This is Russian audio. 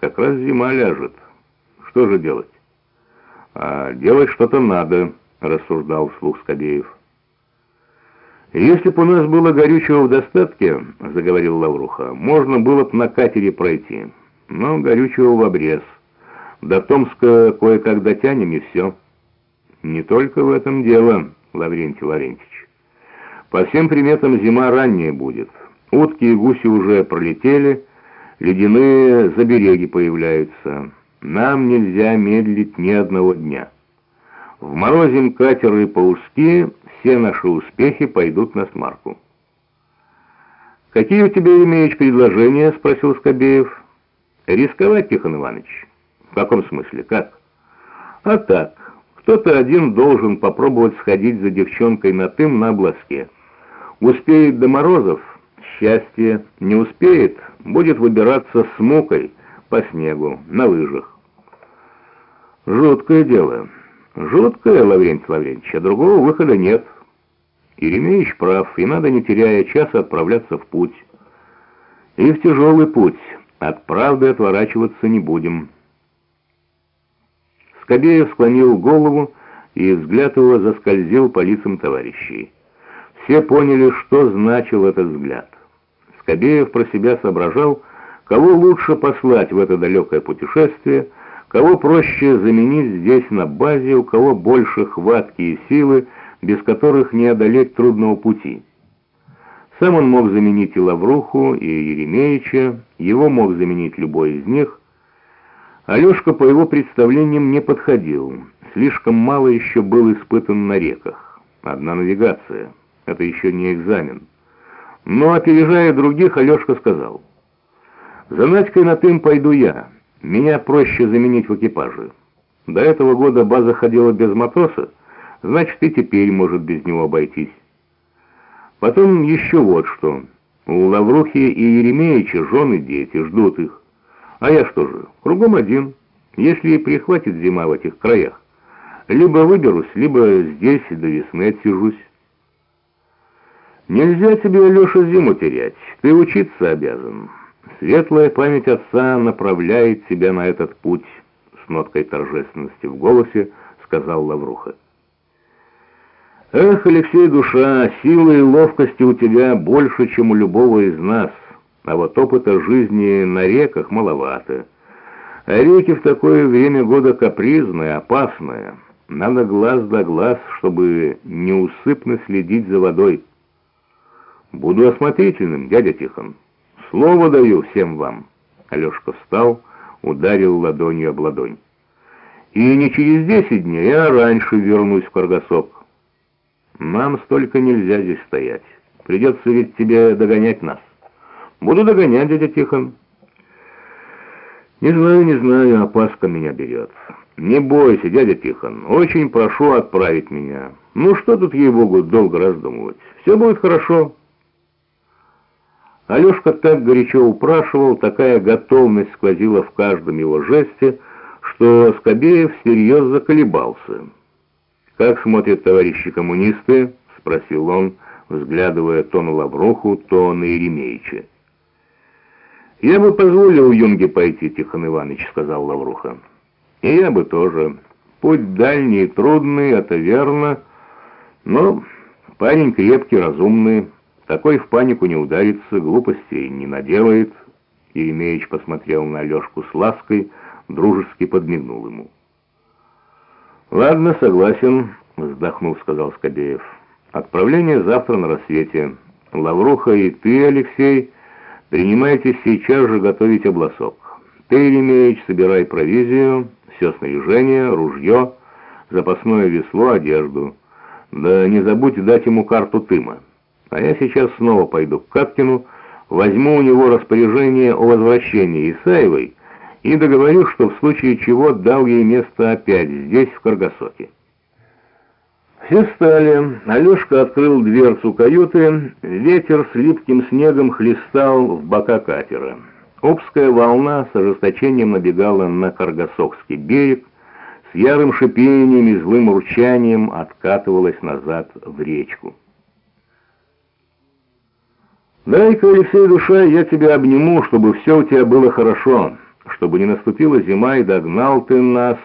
как раз зима ляжет. Что же делать? А делать что-то надо, рассуждал вслух Скобеев. «Если бы у нас было горючего в достатке, — заговорил Лавруха, — можно было бы на катере пройти. Но горючего в обрез. До Томска кое-как дотянем, и все». «Не только в этом дело, Лаврентий Лаврентьевич. По всем приметам зима ранняя будет. Утки и гуси уже пролетели, ледяные забереги появляются. Нам нельзя медлить ни одного дня. Вморозим катеры по-узки, все наши успехи пойдут на смарку. «Какие у тебя, имеешь предложения?» — спросил Скобеев. «Рисковать, Тихон Иванович?» «В каком смысле? Как?» «А так, кто-то один должен попробовать сходить за девчонкой на тым на обласке. Успеет до морозов — счастье, не успеет — будет выбираться с мукой по снегу, на лыжах». «Жуткое дело». Жуткое, Лаврентий Лаврентьевич, а другого выхода нет. Еремеевич прав, и надо, не теряя часа, отправляться в путь. И в тяжелый путь. От правды отворачиваться не будем. Скобеев склонил голову, и взгляд его заскользил по лицам товарищей. Все поняли, что значил этот взгляд. Скобеев про себя соображал, кого лучше послать в это далекое путешествие — Кого проще заменить здесь на базе, у кого больше хватки и силы, без которых не одолеть трудного пути. Сам он мог заменить и Лавруху, и Еремеевича, его мог заменить любой из них. Алешка, по его представлениям, не подходил. Слишком мало еще был испытан на реках. Одна навигация. Это еще не экзамен. Но, опережая других, Алешка сказал, «За Надькой на тым пойду я». Меня проще заменить в экипаже. До этого года база ходила без матроса, значит и теперь может без него обойтись. Потом еще вот что. У Лаврухи и Еремеевича жены дети, ждут их. А я что же, кругом один. Если и прихватит зима в этих краях, либо выберусь, либо здесь до весны отсижусь. Нельзя тебе, Алеша, зиму терять. Ты учиться обязан. Светлая память отца направляет тебя на этот путь, с ноткой торжественности в голосе сказал Лавруха. Эх, Алексей, душа, силы и ловкости у тебя больше, чем у любого из нас, а вот опыта жизни на реках маловато. А реки в такое время года капризные, опасные. Надо глаз да глаз, чтобы неусыпно следить за водой. Буду осмотрительным, дядя Тихон. Слово даю всем вам. Алешка встал, ударил ладонью об ладонь. И не через десять дней, а раньше вернусь в Каргасок. Нам столько нельзя здесь стоять. Придется ведь тебе догонять нас. Буду догонять, дядя Тихон. Не знаю, не знаю, опаска меня берет. Не бойся, дядя Тихон, очень прошу отправить меня. Ну что тут, ей-богу, долго раздумывать? Все будет хорошо. Алешка так горячо упрашивал, такая готовность сквозила в каждом его жесте, что Скобеев всерьез заколебался. «Как смотрят товарищи коммунисты?» — спросил он, взглядывая то на Лавруху, то на Еремеича. «Я бы позволил Юнге пойти, Тихон Иванович», — сказал Лавруха. «И я бы тоже. Путь дальний и трудный, это верно, но парень крепкий, разумный». Такой в панику не ударится, глупостей не наделает. Еремеевич посмотрел на Алешку с лаской, дружески подмигнул ему. «Ладно, согласен», — вздохнув, сказал Скобеев. «Отправление завтра на рассвете. Лавруха и ты, Алексей, принимайтесь сейчас же готовить обласок. Ты, Еремеевич, собирай провизию, все снаряжение, ружье, запасное весло, одежду. Да не забудь дать ему карту Тыма». А я сейчас снова пойду к Каткину, возьму у него распоряжение о возвращении Исаевой и договорю, что в случае чего дал ей место опять здесь, в Каргасоке. Все стали. Алешка открыл дверцу каюты. Ветер с липким снегом хлестал в бока катера. Обская волна с ожесточением набегала на Каргасокский берег, с ярым шипением и злым урчанием откатывалась назад в речку. «Дай-ка, Алексей, душа, я тебя обниму, чтобы все у тебя было хорошо. чтобы не наступила зима и догнал ты нас,